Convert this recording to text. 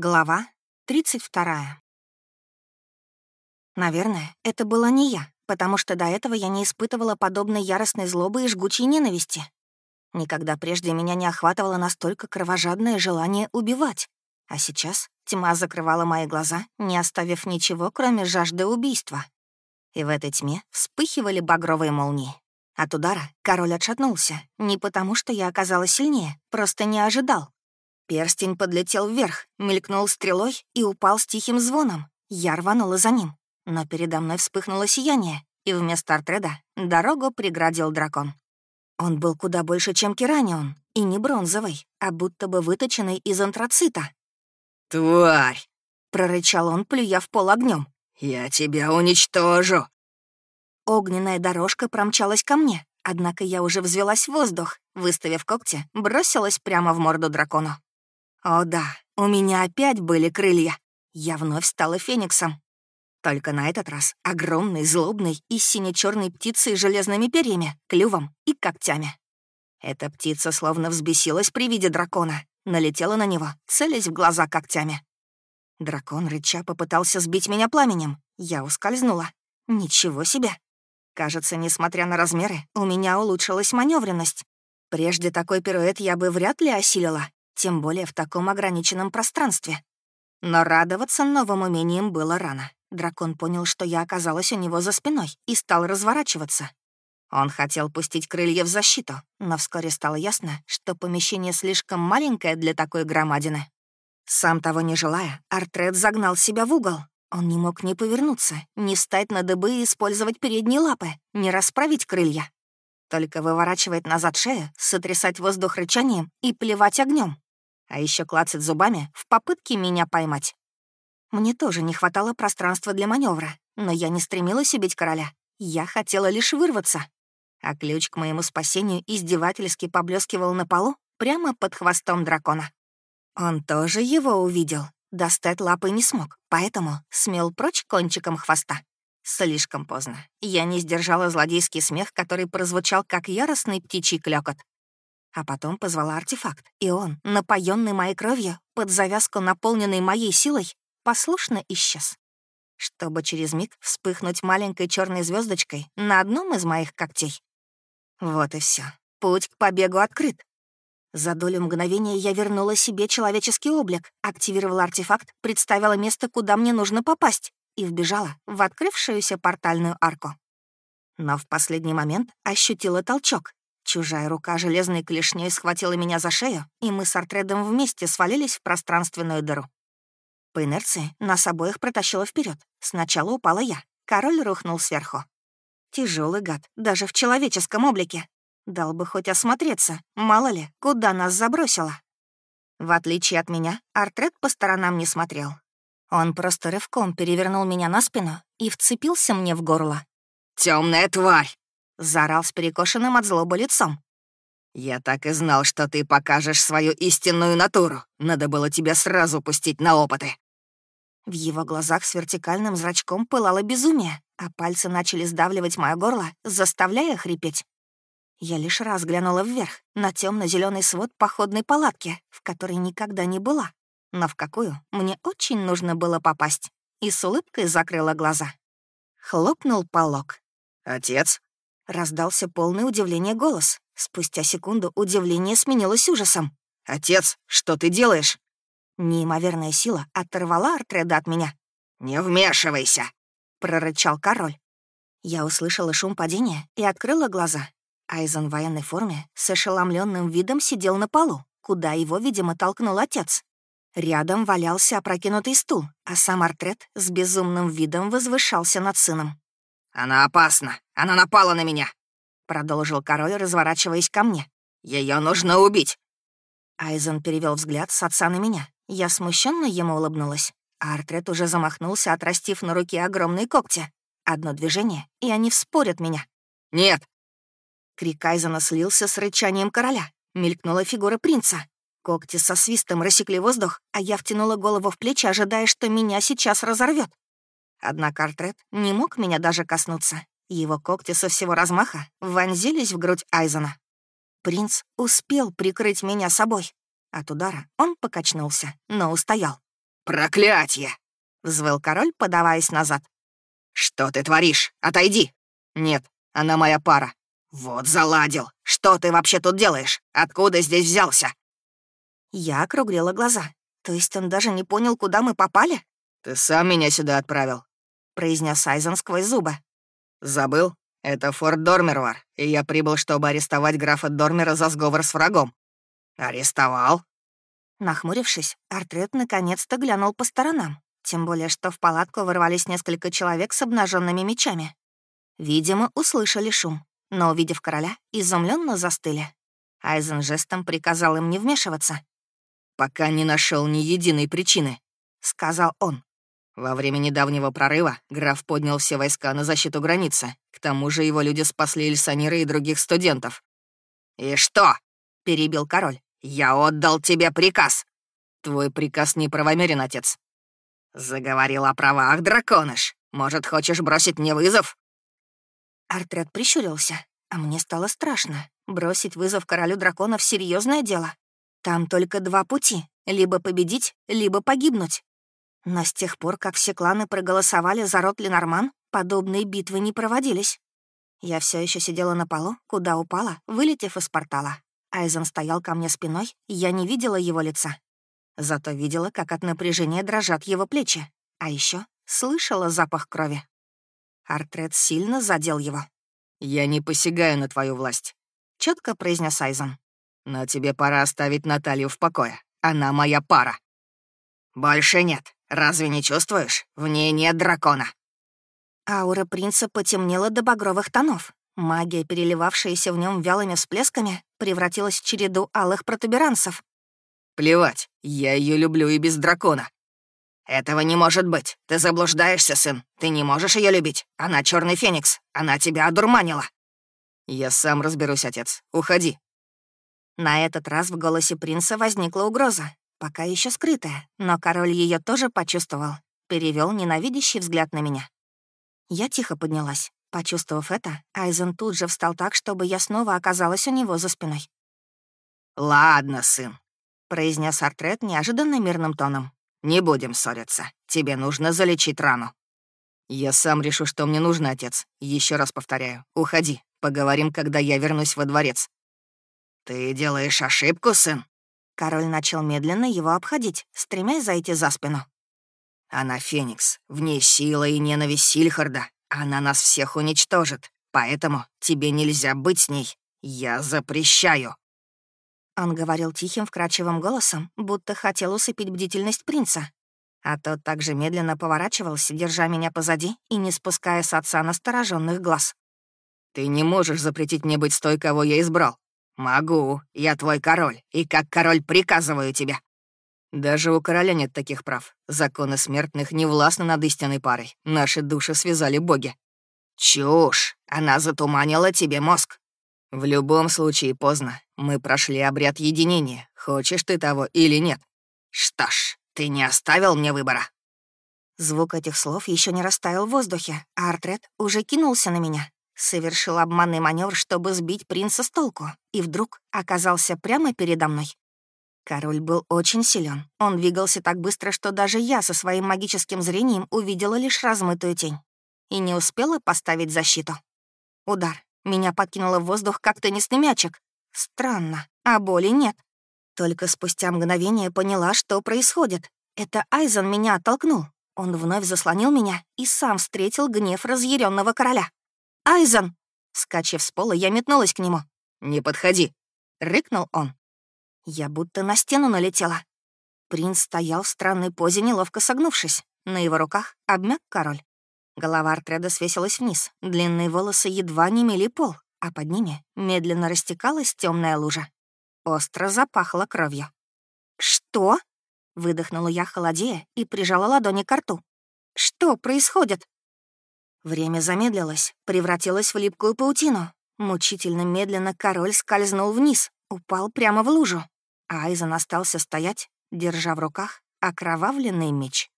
Глава 32. Наверное, это была не я, потому что до этого я не испытывала подобной яростной злобы и жгучей ненависти. Никогда прежде меня не охватывало настолько кровожадное желание убивать. А сейчас тьма закрывала мои глаза, не оставив ничего, кроме жажды убийства. И в этой тьме вспыхивали багровые молнии. От удара король отшатнулся, не потому что я оказалась сильнее, просто не ожидал. Перстень подлетел вверх, мелькнул стрелой и упал с тихим звоном. Я рванула за ним, но передо мной вспыхнуло сияние, и вместо Артреда дорогу преградил дракон. Он был куда больше, чем Керанион, и не бронзовый, а будто бы выточенный из антрацита. «Тварь!» — прорычал он, плюя в пол огнем. «Я тебя уничтожу!» Огненная дорожка промчалась ко мне, однако я уже взвелась в воздух, выставив когти, бросилась прямо в морду дракону. О да, у меня опять были крылья. Я вновь стала фениксом. Только на этот раз огромной, злобной и сине черной птицей с железными перьями, клювом и когтями. Эта птица словно взбесилась при виде дракона, налетела на него, целясь в глаза когтями. Дракон рыча попытался сбить меня пламенем. Я ускользнула. Ничего себе. Кажется, несмотря на размеры, у меня улучшилась маневренность. Прежде такой пируэт я бы вряд ли осилила, тем более в таком ограниченном пространстве. Но радоваться новым умением было рано. Дракон понял, что я оказалась у него за спиной, и стал разворачиваться. Он хотел пустить крылья в защиту, но вскоре стало ясно, что помещение слишком маленькое для такой громадины. Сам того не желая, Артред загнал себя в угол. Он не мог ни повернуться, ни встать на дыбы и использовать передние лапы, ни расправить крылья. Только выворачивать назад шею, сотрясать воздух рычанием и плевать огнем а еще клацать зубами в попытке меня поймать. Мне тоже не хватало пространства для маневра, но я не стремилась убить короля. Я хотела лишь вырваться. А ключ к моему спасению издевательски поблескивал на полу прямо под хвостом дракона. Он тоже его увидел. Достать лапы не смог, поэтому смел прочь кончиком хвоста. Слишком поздно. Я не сдержала злодейский смех, который прозвучал как яростный птичий клёкот. А потом позвала артефакт, и он, напоенный моей кровью, под завязку наполненный моей силой, послушно исчез. Чтобы через миг вспыхнуть маленькой черной звездочкой на одном из моих когтей. Вот и все. Путь к побегу открыт. За долю мгновения я вернула себе человеческий облик, активировала артефакт, представила место, куда мне нужно попасть, и вбежала в открывшуюся портальную арку. Но в последний момент ощутила толчок, Чужая рука железной клешней схватила меня за шею, и мы с Артредом вместе свалились в пространственную дыру. По инерции нас обоих протащило вперед. Сначала упала я. Король рухнул сверху. Тяжелый гад, даже в человеческом облике. Дал бы хоть осмотреться, мало ли, куда нас забросило. В отличие от меня, Артред по сторонам не смотрел. Он просто рывком перевернул меня на спину и вцепился мне в горло. Темная тварь!» Заорал с перекошенным от злобы лицом. «Я так и знал, что ты покажешь свою истинную натуру. Надо было тебя сразу пустить на опыты». В его глазах с вертикальным зрачком пылало безумие, а пальцы начали сдавливать мое горло, заставляя хрипеть. Я лишь раз глянула вверх, на темно зеленый свод походной палатки, в которой никогда не была, но в какую мне очень нужно было попасть, и с улыбкой закрыла глаза. Хлопнул полог. «Отец?» Раздался полное удивление голос. Спустя секунду удивление сменилось ужасом. «Отец, что ты делаешь?» Неимоверная сила оторвала Артреда от меня. «Не вмешивайся!» — прорычал король. Я услышала шум падения и открыла глаза. Айзен в военной форме с ошеломленным видом сидел на полу, куда его, видимо, толкнул отец. Рядом валялся опрокинутый стул, а сам Артред с безумным видом возвышался над сыном. «Она опасна! Она напала на меня!» Продолжил король, разворачиваясь ко мне. Ее нужно убить!» Айзен перевел взгляд с отца на меня. Я смущенно ему улыбнулась. Артрет уже замахнулся, отрастив на руке огромные когти. Одно движение, и они вспорят меня. «Нет!» Крик Айзена слился с рычанием короля. Мелькнула фигура принца. Когти со свистом рассекли воздух, а я втянула голову в плечи, ожидая, что меня сейчас разорвет. Однако Артрет не мог меня даже коснуться. Его когти со всего размаха вонзились в грудь Айзена. Принц успел прикрыть меня собой. От удара он покачнулся, но устоял. Проклятье!» — взвыл король, подаваясь назад. «Что ты творишь? Отойди!» «Нет, она моя пара». «Вот заладил! Что ты вообще тут делаешь? Откуда здесь взялся?» Я округлила глаза. То есть он даже не понял, куда мы попали? «Ты сам меня сюда отправил», — произнес Айзен сквозь зубы. «Забыл? Это форт Дормервар, и я прибыл, чтобы арестовать графа Дормера за сговор с врагом». «Арестовал?» Нахмурившись, Артрет наконец-то глянул по сторонам, тем более что в палатку ворвались несколько человек с обнаженными мечами. Видимо, услышали шум, но, увидев короля, изумленно застыли. Айзен жестом приказал им не вмешиваться. «Пока не нашел ни единой причины», — сказал он. Во время недавнего прорыва граф поднял все войска на защиту границы. К тому же его люди спасли Эльсанира и других студентов. «И что?» — перебил король. «Я отдал тебе приказ». «Твой приказ неправомерен, отец». «Заговорил о правах, драконыш. Может, хочешь бросить мне вызов?» Артрет прищурился, а мне стало страшно. Бросить вызов королю драконов — серьезное дело. Там только два пути — либо победить, либо погибнуть. Но с тех пор, как все кланы проголосовали за род Ленорман, подобные битвы не проводились. Я все еще сидела на полу, куда упала, вылетев из портала. Айзен стоял ко мне спиной, я не видела его лица. Зато видела, как от напряжения дрожат его плечи. А еще слышала запах крови. Артред сильно задел его. «Я не посягаю на твою власть», — четко произнес Айзен. «Но тебе пора оставить Наталью в покое. Она моя пара». «Больше нет. Разве не чувствуешь? В ней нет дракона». Аура принца потемнела до багровых тонов. Магия, переливавшаяся в нем вялыми всплесками, превратилась в череду алых протуберанцев. «Плевать, я ее люблю и без дракона». «Этого не может быть. Ты заблуждаешься, сын. Ты не можешь ее любить. Она черный феникс. Она тебя одурманила». «Я сам разберусь, отец. Уходи». На этот раз в голосе принца возникла угроза, пока еще скрытая, но король ее тоже почувствовал, перевел ненавидящий взгляд на меня. Я тихо поднялась. Почувствовав это, Айзен тут же встал так, чтобы я снова оказалась у него за спиной. «Ладно, сын», — произнес Артрет неожиданно мирным тоном. «Не будем ссориться. Тебе нужно залечить рану». «Я сам решу, что мне нужно, отец. Еще раз повторяю. Уходи. Поговорим, когда я вернусь во дворец». «Ты делаешь ошибку, сын?» Король начал медленно его обходить, стремясь зайти за спину. «Она Феникс. В ней сила и ненависть Сильхарда. Она нас всех уничтожит. Поэтому тебе нельзя быть с ней. Я запрещаю». Он говорил тихим, вкрадчивым голосом, будто хотел усыпить бдительность принца. А тот также медленно поворачивался, держа меня позади и не спуская с отца настороженных глаз. «Ты не можешь запретить мне быть с той, кого я избрал». «Могу. Я твой король, и как король приказываю тебе». Даже у короля нет таких прав. Законы смертных не властны над истинной парой. Наши души связали боги. Чушь! Она затуманила тебе мозг. В любом случае поздно. Мы прошли обряд единения. Хочешь ты того или нет? Что ж, ты не оставил мне выбора. Звук этих слов еще не растаял в воздухе, а Артрет уже кинулся на меня. Совершил обманный маневр, чтобы сбить принца с толку, и вдруг оказался прямо передо мной. Король был очень силен. Он двигался так быстро, что даже я со своим магическим зрением увидела лишь размытую тень. И не успела поставить защиту. Удар. Меня подкинуло в воздух как теннисный мячик. Странно, а боли нет. Только спустя мгновение поняла, что происходит. Это Айзен меня оттолкнул. Он вновь заслонил меня и сам встретил гнев разъяренного короля. «Айзен!» Скачив с пола, я метнулась к нему. «Не подходи!» — рыкнул он. Я будто на стену налетела. Принц стоял в странной позе, неловко согнувшись. На его руках обмяк король. Голова Артреда свесилась вниз, длинные волосы едва не мели пол, а под ними медленно растекалась темная лужа. Остро запахло кровью. «Что?» — выдохнула я, холодея, и прижала ладони к рту. «Что происходит?» Время замедлилось, превратилось в липкую паутину. Мучительно медленно король скользнул вниз, упал прямо в лужу. А Айзен остался стоять, держа в руках окровавленный меч.